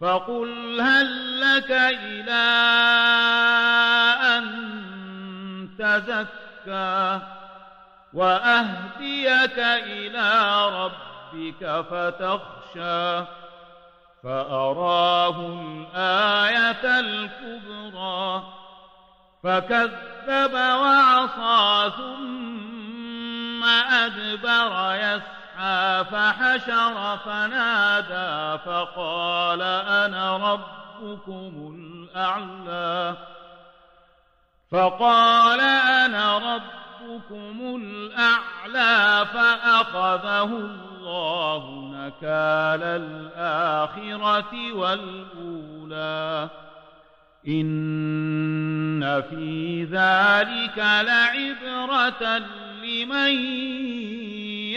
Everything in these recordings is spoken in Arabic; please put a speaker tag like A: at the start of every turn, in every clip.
A: فقل هل لك إلى أن تزكى وأهديك إلى ربك فتخشى فأراه الآية الكبرى فكذب وعصى ثم أدبر يسعى فحشر فنادى فقال أنا ربكم الأعلى. فقال أنا ربكم الأعلى فأخذه الله نكال الآخرة والأولى. إن في ذلك لعبرة لمن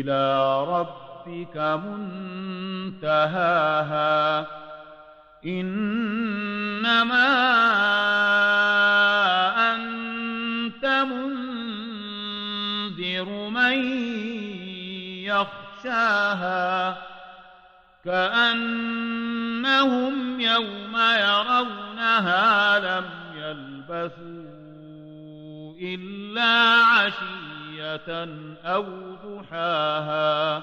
A: إلى ربك منتهاها. إنما أنت منذر من يخشاها. كأنهم يوم يرونها لم يلبثوا إلا عشية أو ضحاها